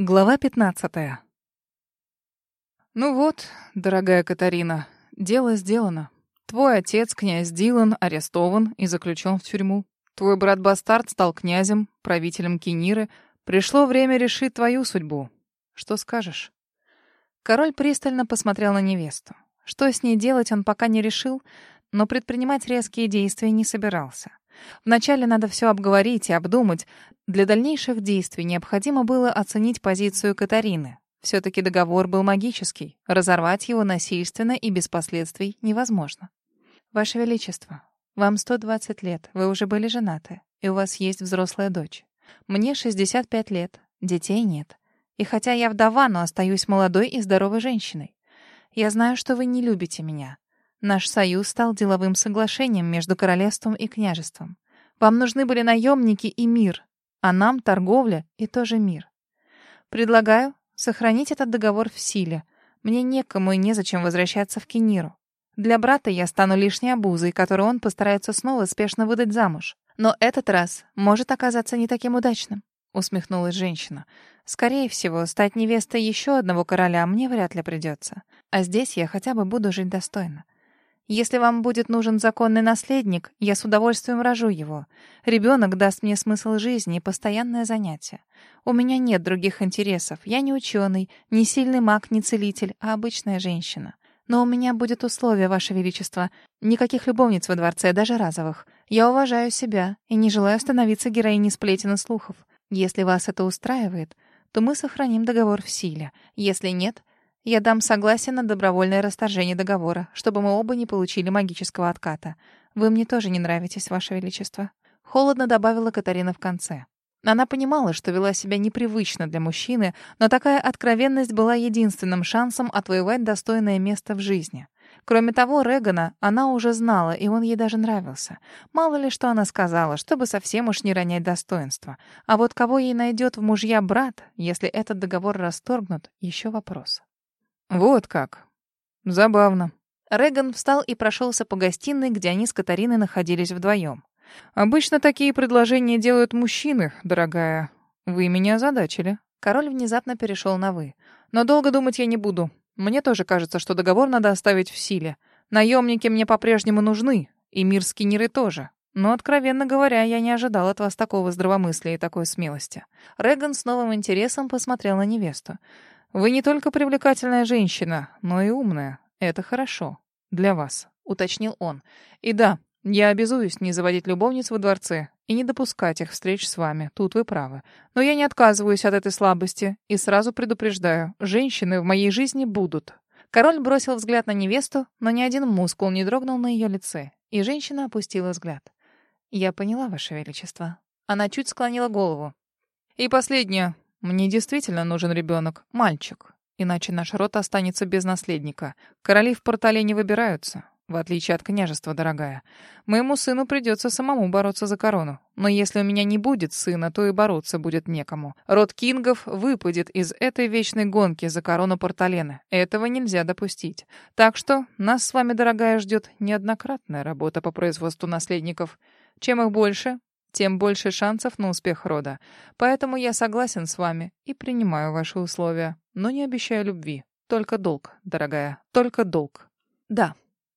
Глава 15. Ну вот, дорогая Катарина, дело сделано. Твой отец, князь Дилан, арестован и заключен в тюрьму. Твой брат-бастард стал князем, правителем Кениры. Пришло время решить твою судьбу. Что скажешь? Король пристально посмотрел на невесту. Что с ней делать, он пока не решил, но предпринимать резкие действия не собирался. Вначале надо все обговорить и обдумать. Для дальнейших действий необходимо было оценить позицию Катарины. Все-таки договор был магический. Разорвать его насильственно и без последствий невозможно. «Ваше Величество, вам 120 лет, вы уже были женаты, и у вас есть взрослая дочь. Мне 65 лет, детей нет. И хотя я вдова, но остаюсь молодой и здоровой женщиной. Я знаю, что вы не любите меня. Наш союз стал деловым соглашением между королевством и княжеством. Вам нужны были наемники и мир, а нам торговля и тоже мир. Предлагаю сохранить этот договор в силе. Мне некому и незачем возвращаться в Кениру. Для брата я стану лишней обузой, которую он постарается снова спешно выдать замуж. Но этот раз может оказаться не таким удачным, усмехнулась женщина. Скорее всего, стать невестой еще одного короля мне вряд ли придется. А здесь я хотя бы буду жить достойно. Если вам будет нужен законный наследник, я с удовольствием рожу его. Ребенок даст мне смысл жизни и постоянное занятие. У меня нет других интересов. Я не ученый, не сильный маг, не целитель, а обычная женщина. Но у меня будет условие, Ваше Величество. Никаких любовниц во дворце, даже разовых. Я уважаю себя и не желаю становиться героиней сплетен и слухов. Если вас это устраивает, то мы сохраним договор в силе. Если нет, я дам согласие на добровольное расторжение договора, чтобы мы оба не получили магического отката. Вы мне тоже не нравитесь, Ваше Величество. Холодно добавила Катарина в конце. Она понимала, что вела себя непривычно для мужчины, но такая откровенность была единственным шансом отвоевать достойное место в жизни. Кроме того, Регана она уже знала, и он ей даже нравился. Мало ли что она сказала, чтобы совсем уж не ронять достоинства. А вот кого ей найдет в мужья брат, если этот договор расторгнут, еще вопрос. «Вот как. Забавно». Реган встал и прошелся по гостиной, где они с Катариной находились вдвоем. «Обычно такие предложения делают мужчины, дорогая. Вы меня озадачили». Король внезапно перешел на «вы». «Но долго думать я не буду. Мне тоже кажется, что договор надо оставить в силе. Наемники мне по-прежнему нужны, и мир скиннеры тоже. Но, откровенно говоря, я не ожидал от вас такого здравомыслия и такой смелости». Реган с новым интересом посмотрел на невесту. Вы не только привлекательная женщина, но и умная. Это хорошо. Для вас», — уточнил он. «И да, я обязуюсь не заводить любовниц во дворце и не допускать их встреч с вами. Тут вы правы. Но я не отказываюсь от этой слабости и сразу предупреждаю, женщины в моей жизни будут». Король бросил взгляд на невесту, но ни один мускул не дрогнул на ее лице, и женщина опустила взгляд. «Я поняла, Ваше Величество». Она чуть склонила голову. «И последнее. Мне действительно нужен ребенок, мальчик. Иначе наш род останется без наследника. Короли в портале не выбираются, в отличие от княжества, дорогая. Моему сыну придется самому бороться за корону. Но если у меня не будет сына, то и бороться будет некому. Род Кингов выпадет из этой вечной гонки за корону Порталена. Этого нельзя допустить. Так что нас с вами, дорогая, ждет неоднократная работа по производству наследников. Чем их больше, тем больше шансов на успех рода. Поэтому я согласен с вами и принимаю ваши условия, но не обещаю любви. Только долг, дорогая, только долг. Да,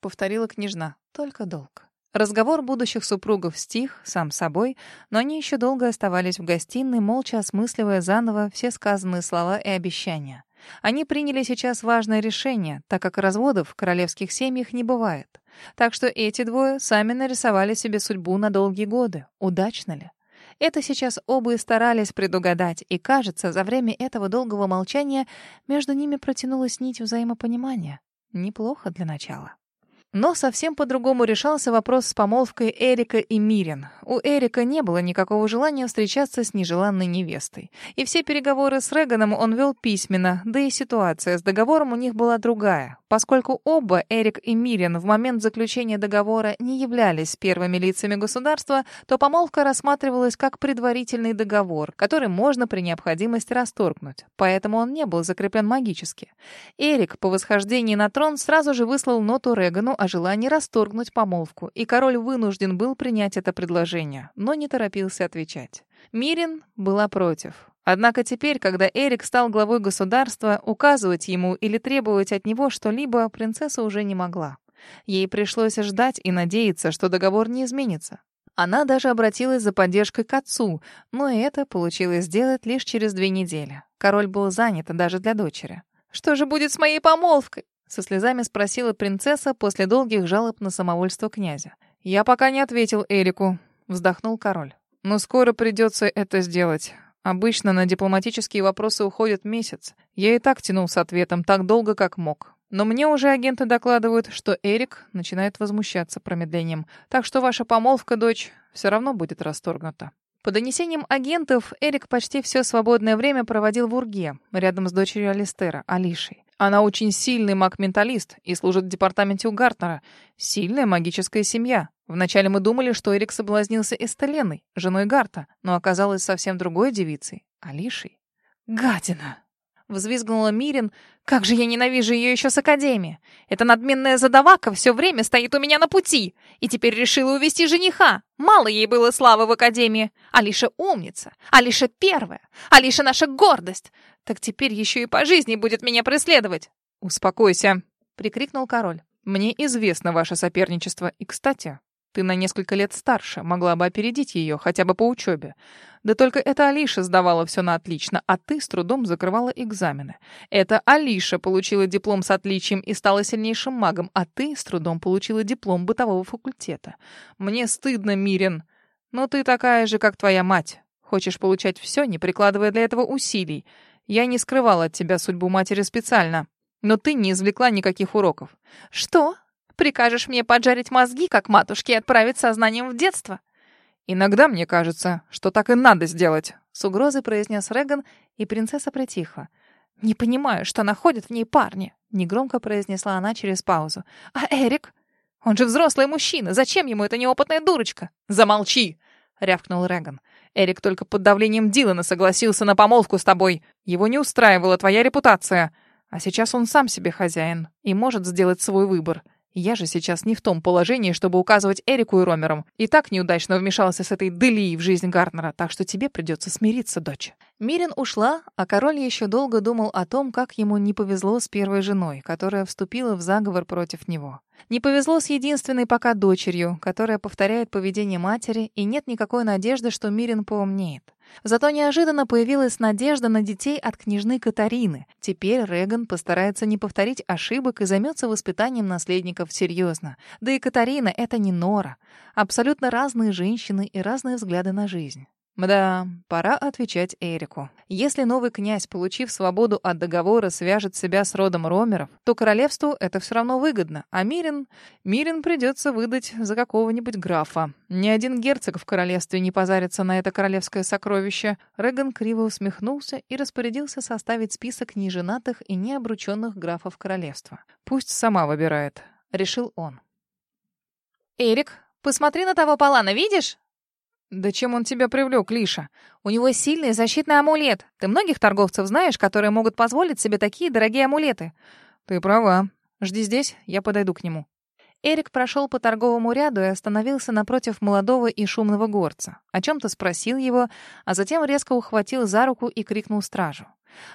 повторила княжна, только долг. Разговор будущих супругов стих сам собой, но они еще долго оставались в гостиной, молча осмысливая заново все сказанные слова и обещания. Они приняли сейчас важное решение, так как разводов в королевских семьях не бывает. Так что эти двое сами нарисовали себе судьбу на долгие годы. Удачно ли? Это сейчас оба и старались предугадать, и, кажется, за время этого долгого молчания между ними протянулась нить взаимопонимания. Неплохо для начала. Но совсем по-другому решался вопрос с помолвкой Эрика и Мирин. У Эрика не было никакого желания встречаться с нежеланной невестой. И все переговоры с Реганом он вел письменно, да и ситуация с договором у них была другая. Поскольку оба, Эрик и Мирин, в момент заключения договора не являлись первыми лицами государства, то помолвка рассматривалась как предварительный договор, который можно при необходимости расторгнуть. Поэтому он не был закреплен магически. Эрик по восхождении на трон сразу же выслал ноту Регану о желании расторгнуть помолвку, и король вынужден был принять это предложение, но не торопился отвечать. Мирин была против. Однако теперь, когда Эрик стал главой государства, указывать ему или требовать от него что-либо принцесса уже не могла. Ей пришлось ждать и надеяться, что договор не изменится. Она даже обратилась за поддержкой к отцу, но это получилось сделать лишь через две недели. Король был занят даже для дочери. «Что же будет с моей помолвкой?» Со слезами спросила принцесса после долгих жалоб на самовольство князя. «Я пока не ответил Эрику», — вздохнул король. «Но скоро придется это сделать. Обычно на дипломатические вопросы уходит месяц. Я и так тянул с ответом так долго, как мог. Но мне уже агенты докладывают, что Эрик начинает возмущаться промедлением. Так что ваша помолвка, дочь, все равно будет расторгнута. По донесениям агентов, Эрик почти все свободное время проводил в Урге, рядом с дочерью Алистера, Алишей. Она очень сильный маг-менталист и служит в департаменте у Гартнера. Сильная магическая семья. Вначале мы думали, что Эрик соблазнился Эстеленой, женой Гарта, но оказалась совсем другой девицей, Алишей. «Гадина!» Взвизгнула Мирин. «Как же я ненавижу ее еще с Академии! Эта надменная задавака все время стоит у меня на пути! И теперь решила увести жениха! Мало ей было славы в Академии! Алиша умница! Алиша первая! Алиша наша гордость! Так теперь еще и по жизни будет меня преследовать!» «Успокойся!» — прикрикнул король. «Мне известно ваше соперничество, и, кстати, ты на несколько лет старше, могла бы опередить ее, хотя бы по учебе. Да только это Алиша сдавала все на отлично, а ты с трудом закрывала экзамены. Это Алиша получила диплом с отличием и стала сильнейшим магом, а ты с трудом получила диплом бытового факультета. Мне стыдно, Мирин. Но ты такая же, как твоя мать. Хочешь получать все, не прикладывая для этого усилий. Я не скрывала от тебя судьбу матери специально. Но ты не извлекла никаких уроков. Что? Прикажешь мне поджарить мозги, как матушке, и отправить сознанием в детство?» «Иногда мне кажется, что так и надо сделать», — с угрозой произнес Реган, и принцесса притихла. «Не понимаю, что находит в ней парни», — негромко произнесла она через паузу. «А Эрик? Он же взрослый мужчина. Зачем ему эта неопытная дурочка?» «Замолчи!» — рявкнул Реган. «Эрик только под давлением Дилана согласился на помолвку с тобой. Его не устраивала твоя репутация. А сейчас он сам себе хозяин и может сделать свой выбор. Я же сейчас не в том положении, чтобы указывать Эрику и Ромерам. И так неудачно вмешался с этой дылией в жизнь Гартнера, так что тебе придется смириться, дочь». Мирин ушла, а король еще долго думал о том, как ему не повезло с первой женой, которая вступила в заговор против него. Не повезло с единственной пока дочерью, которая повторяет поведение матери, и нет никакой надежды, что Мирин поумнеет. Зато неожиданно появилась надежда на детей от княжны Катарины. Теперь Реган постарается не повторить ошибок и займется воспитанием наследников серьезно. Да и Катарина — это не Нора. Абсолютно разные женщины и разные взгляды на жизнь. Да, пора отвечать Эрику. Если новый князь, получив свободу от договора, свяжет себя с родом Ромеров, то королевству это все равно выгодно, а Мирин... Мирин придется выдать за какого-нибудь графа. Ни один герцог в королевстве не позарится на это королевское сокровище. Реган криво усмехнулся и распорядился составить список неженатых и необрученных графов королевства. «Пусть сама выбирает», — решил он. «Эрик, посмотри на того Палана, видишь?» «Да чем он тебя привлек, Лиша? У него сильный защитный амулет. Ты многих торговцев знаешь, которые могут позволить себе такие дорогие амулеты?» «Ты права. Жди здесь, я подойду к нему». Эрик прошел по торговому ряду и остановился напротив молодого и шумного горца. О чем-то спросил его, а затем резко ухватил за руку и крикнул стражу.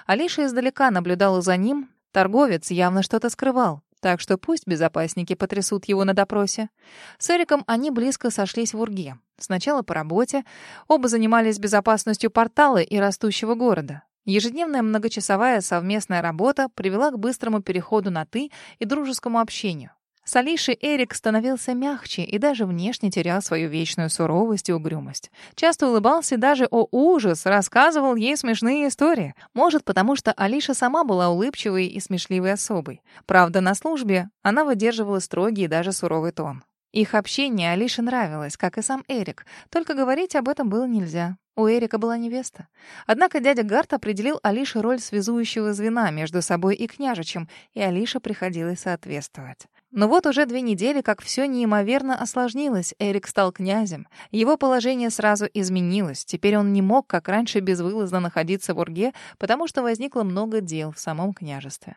Алиша издалека наблюдала за ним. Торговец явно что-то скрывал. Так что пусть безопасники потрясут его на допросе. С Эриком они близко сошлись в Урге. Сначала по работе. Оба занимались безопасностью портала и растущего города. Ежедневная многочасовая совместная работа привела к быстрому переходу на «ты» и дружескому общению. С Алишей Эрик становился мягче и даже внешне терял свою вечную суровость и угрюмость. Часто улыбался и даже, о ужас, рассказывал ей смешные истории. Может, потому что Алиша сама была улыбчивой и смешливой особой. Правда, на службе она выдерживала строгий и даже суровый тон. Их общение Алише нравилось, как и сам Эрик, только говорить об этом было нельзя. У Эрика была невеста. Однако дядя Гарт определил Алише роль связующего звена между собой и княжичем, и Алише приходилось соответствовать. Но вот уже две недели, как все неимоверно осложнилось. Эрик стал князем. Его положение сразу изменилось. Теперь он не мог, как раньше, безвылазно находиться в Урге, потому что возникло много дел в самом княжестве.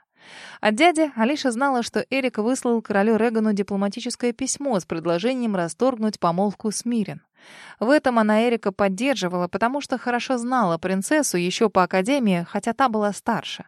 От дяди Алиша знала, что Эрик выслал королю Регану дипломатическое письмо с предложением расторгнуть помолвку с Мирен. В этом она Эрика поддерживала, потому что хорошо знала принцессу еще по академии, хотя та была старше.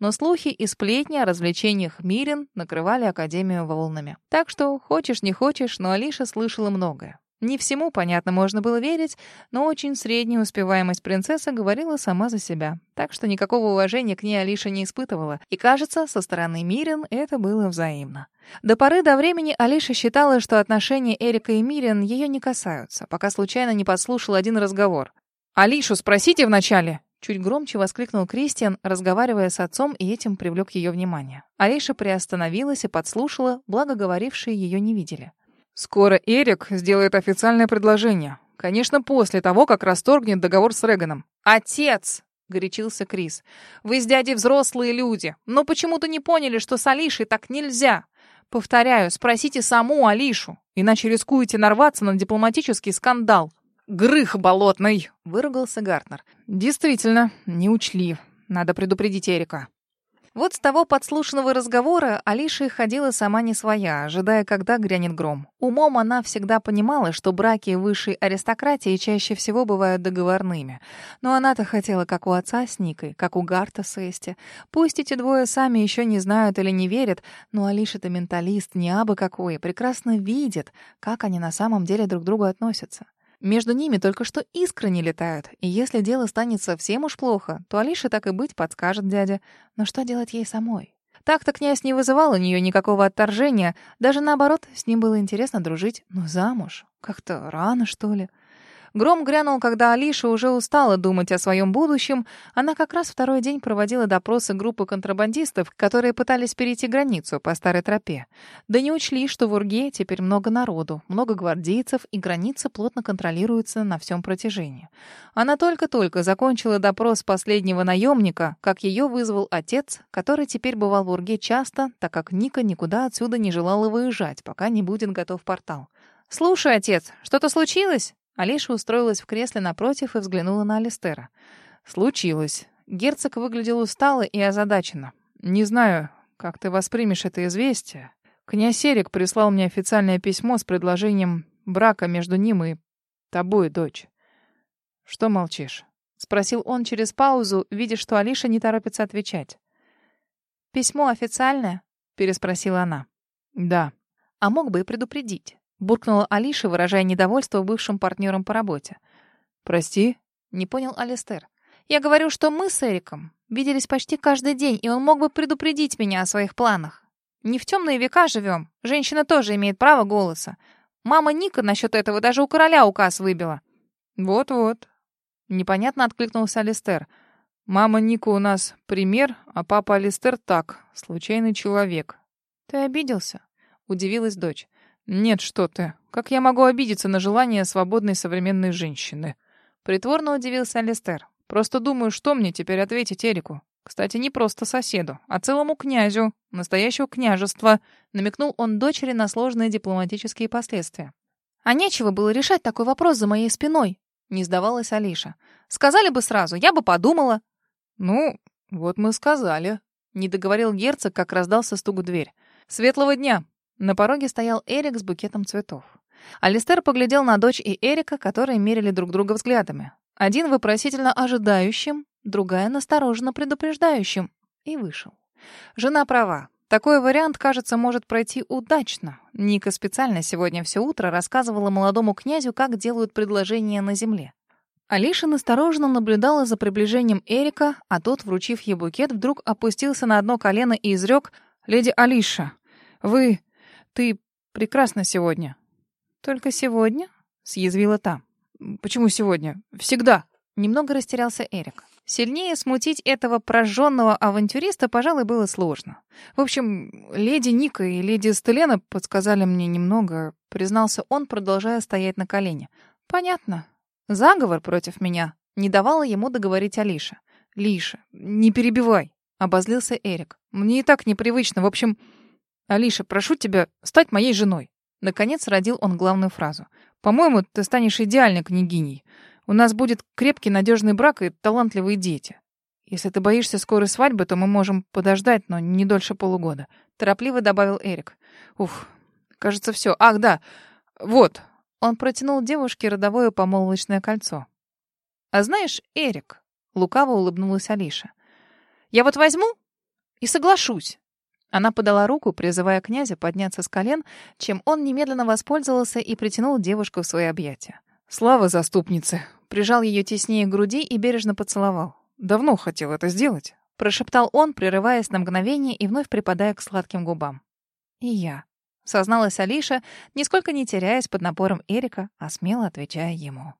Но слухи и сплетни о развлечениях Мирин накрывали академию волнами. Так что, хочешь не хочешь, но Алиша слышала многое. Не всему, понятно, можно было верить, но очень средняя успеваемость принцессы говорила сама за себя. Так что никакого уважения к ней Алиша не испытывала. И, кажется, со стороны Мирин это было взаимно. До поры до времени Алиша считала, что отношения Эрика и Мирин ее не касаются, пока случайно не подслушал один разговор. «Алишу спросите вначале!» Чуть громче воскликнул Кристиан, разговаривая с отцом, и этим привлек ее внимание. Алиша приостановилась и подслушала, благо говорившие ее не видели. Скоро Эрик сделает официальное предложение. Конечно, после того, как расторгнет договор с Реганом. «Отец!» — горячился Крис. «Вы с дядей взрослые люди, но почему-то не поняли, что с Алишей так нельзя. Повторяю, спросите саму Алишу, иначе рискуете нарваться на дипломатический скандал». «Грых болотный!» — выругался Гартнер. «Действительно, не учли. Надо предупредить Эрика». Вот с того подслушанного разговора Алиша ходила сама не своя, ожидая, когда грянет гром. Умом она всегда понимала, что браки высшей аристократии чаще всего бывают договорными. Но она-то хотела, как у отца с Никой, как у Гарта с Эсти. Пусть эти двое сами еще не знают или не верят, но Алиша-то менталист не абы какой, прекрасно видит, как они на самом деле друг к другу относятся. Между ними только что искры не летают, и если дело станет совсем уж плохо, то Алиша так и быть подскажет дядя. Но что делать ей самой? Так-то князь не вызывал у нее никакого отторжения, даже наоборот, с ним было интересно дружить. Но замуж? Как-то рано, что ли? Гром грянул, когда Алиша уже устала думать о своем будущем. Она как раз второй день проводила допросы группы контрабандистов, которые пытались перейти границу по старой тропе. Да не учли, что в Урге теперь много народу, много гвардейцев, и граница плотно контролируется на всем протяжении. Она только-только закончила допрос последнего наемника, как ее вызвал отец, который теперь бывал в Урге часто, так как Ника никуда отсюда не желала выезжать, пока не будет готов портал. «Слушай, отец, что-то случилось?» Алиша устроилась в кресле напротив и взглянула на Алистера. «Случилось». Герцог выглядел устало и озадаченно. «Не знаю, как ты воспримешь это известие. Князь Эрик прислал мне официальное письмо с предложением брака между ним и тобой, дочь. Что молчишь?» — спросил он через паузу, видя, что Алиша не торопится отвечать. «Письмо официальное?» — переспросила она. «Да». «А мог бы и предупредить буркнула Алиша, выражая недовольство бывшим партнером по работе. «Прости?» — не понял Алистер. «Я говорю, что мы с Эриком виделись почти каждый день, и он мог бы предупредить меня о своих планах. Не в темные века живем. Женщина тоже имеет право голоса. Мама Ника насчет этого даже у короля указ выбила». «Вот-вот». Непонятно откликнулся Алистер. «Мама Ника у нас пример, а папа Алистер так, случайный человек». «Ты обиделся?» — удивилась дочь. «Нет, что ты. Как я могу обидеться на желание свободной современной женщины?» Притворно удивился Алистер. «Просто думаю, что мне теперь ответить Эрику. Кстати, не просто соседу, а целому князю, настоящего княжества», намекнул он дочери на сложные дипломатические последствия. «А нечего было решать такой вопрос за моей спиной», — не сдавалась Алиша. «Сказали бы сразу, я бы подумала». «Ну, вот мы сказали», — не договорил герцог, как раздался стук в дверь. «Светлого дня!» На пороге стоял Эрик с букетом цветов. Алистер поглядел на дочь и Эрика, которые мерили друг друга взглядами. Один вопросительно ожидающим, другая настороженно предупреждающим. И вышел. Жена права. Такой вариант, кажется, может пройти удачно. Ника специально сегодня все утро рассказывала молодому князю, как делают предложения на земле. Алиша настороженно наблюдала за приближением Эрика, а тот, вручив ей букет, вдруг опустился на одно колено и изрек «Леди Алиша, вы ты прекрасна сегодня». «Только сегодня?» — съязвила та. «Почему сегодня? Всегда!» Немного растерялся Эрик. Сильнее смутить этого прожженного авантюриста, пожалуй, было сложно. В общем, леди Ника и леди Стелена подсказали мне немного, признался он, продолжая стоять на колене. «Понятно. Заговор против меня». Не давала ему договорить Алиша. «Лиша, не перебивай», — обозлился Эрик. «Мне и так непривычно. В общем, «Алиша, прошу тебя стать моей женой». Наконец родил он главную фразу. «По-моему, ты станешь идеальной княгиней. У нас будет крепкий, надежный брак и талантливые дети. Если ты боишься скорой свадьбы, то мы можем подождать, но не дольше полугода», — торопливо добавил Эрик. «Уф, кажется, все. Ах, да, вот». Он протянул девушке родовое помолвочное кольцо. «А знаешь, Эрик...» — лукаво улыбнулась Алиша. «Я вот возьму и соглашусь». Она подала руку, призывая князя подняться с колен, чем он немедленно воспользовался и притянул девушку в свои объятия. «Слава заступнице!» Прижал ее теснее к груди и бережно поцеловал. «Давно хотел это сделать», — прошептал он, прерываясь на мгновение и вновь припадая к сладким губам. «И я», — созналась Алиша, нисколько не теряясь под напором Эрика, а смело отвечая ему.